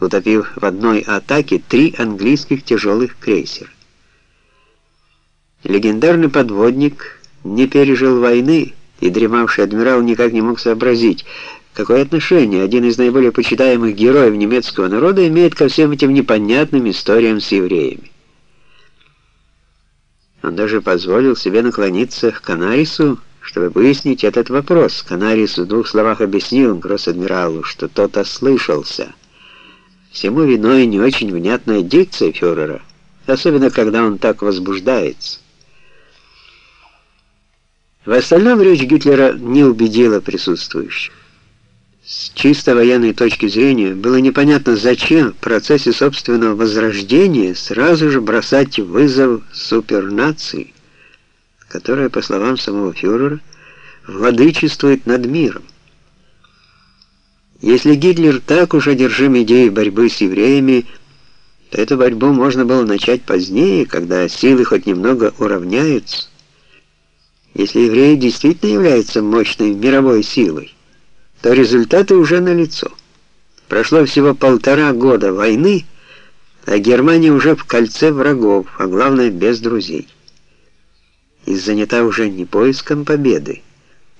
утопив в одной атаке три английских тяжелых крейсера. Легендарный подводник не пережил войны, и дремавший адмирал никак не мог сообразить, какое отношение один из наиболее почитаемых героев немецкого народа имеет ко всем этим непонятным историям с евреями. Он даже позволил себе наклониться к Канарису, чтобы выяснить этот вопрос. Канарис в двух словах объяснил гросс-адмиралу, что тот ослышался. Всему виной не очень внятная дикция фюрера, особенно когда он так возбуждается. В остальном речь Гитлера не убедила присутствующих. С чисто военной точки зрения было непонятно, зачем в процессе собственного возрождения сразу же бросать вызов супернации, которая, по словам самого фюрера, владычествует над миром. Если Гитлер так уж одержим идеей борьбы с евреями, то эту борьбу можно было начать позднее, когда силы хоть немного уравняются. Если евреи действительно являются мощной мировой силой, то результаты уже налицо. Прошло всего полтора года войны, а Германия уже в кольце врагов, а главное без друзей. И занята уже не поиском победы,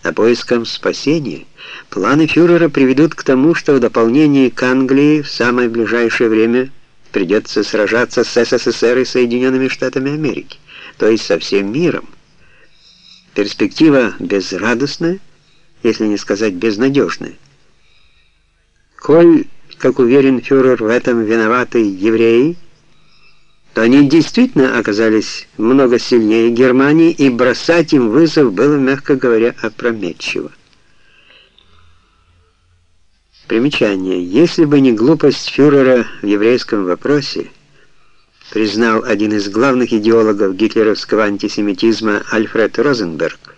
а поиском спасения. Планы фюрера приведут к тому, что в дополнение к Англии в самое ближайшее время придется сражаться с СССР и Соединенными Штатами Америки, то есть со всем миром. Перспектива безрадостная, если не сказать безнадежное. Коль, как уверен фюрер, в этом виноваты евреи, то они действительно оказались много сильнее Германии, и бросать им вызов было, мягко говоря, опрометчиво. Примечание. Если бы не глупость фюрера в еврейском вопросе, признал один из главных идеологов гитлеровского антисемитизма Альфред Розенберг,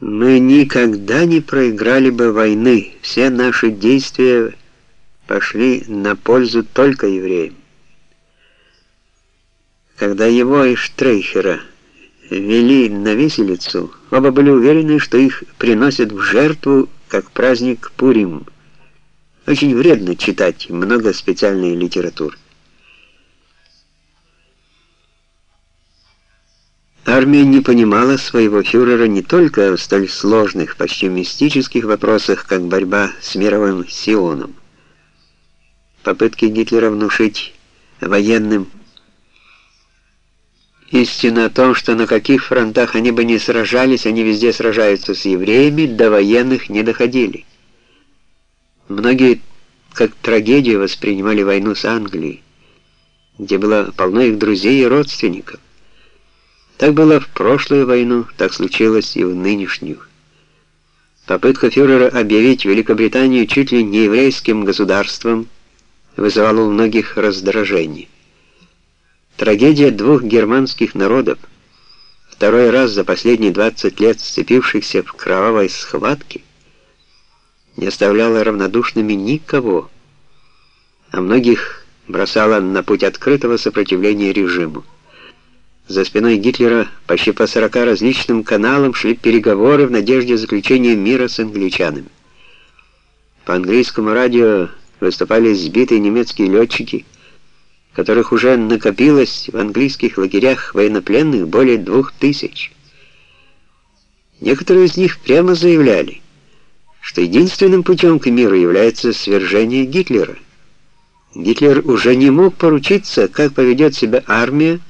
мы никогда не проиграли бы войны. Все наши действия пошли на пользу только евреям. Когда его и Штрейхера вели на виселицу, оба были уверены, что их приносят в жертву, как праздник Пурим. Очень вредно читать много специальной литературы. Армия не понимала своего фюрера не только в столь сложных, почти мистических вопросах, как борьба с мировым Сионом. Попытки Гитлера внушить военным истину о том, что на каких фронтах они бы не сражались, они везде сражаются с евреями, до военных не доходили. Многие как трагедию воспринимали войну с Англией, где было полно их друзей и родственников. Так было в прошлую войну, так случилось и в нынешнюю. Попытка фюрера объявить Великобританию чуть ли не еврейским государством вызывала у многих раздражение. Трагедия двух германских народов, второй раз за последние 20 лет сцепившихся в кровавой схватке, не оставляла равнодушными никого, а многих бросала на путь открытого сопротивления режиму. За спиной Гитлера почти по 40 различным каналам шли переговоры в надежде заключения мира с англичанами. По английскому радио выступали сбитые немецкие летчики, которых уже накопилось в английских лагерях военнопленных более двух тысяч. Некоторые из них прямо заявляли, что единственным путем к миру является свержение Гитлера. Гитлер уже не мог поручиться, как поведет себя армия,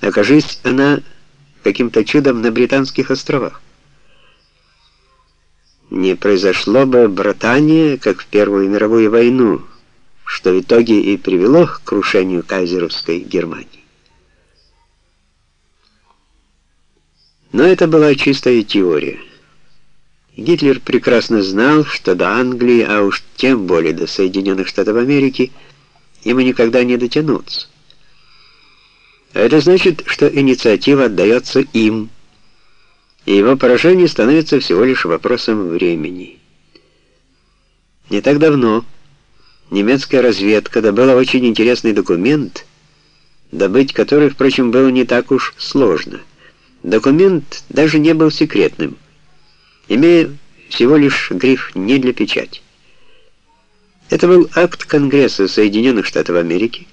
окажись она каким-то чудом на Британских островах. Не произошло бы братание, как в Первую мировую войну, что в итоге и привело к крушению кайзеровской Германии. Но это была чистая теория. Гитлер прекрасно знал, что до Англии, а уж тем более до Соединенных Штатов Америки, ему никогда не дотянуться. Это значит, что инициатива отдается им, и его поражение становится всего лишь вопросом времени. Не так давно немецкая разведка добыла очень интересный документ, добыть который, впрочем, было не так уж сложно. Документ даже не был секретным, имея всего лишь гриф «не для печати». Это был акт Конгресса Соединенных Штатов Америки,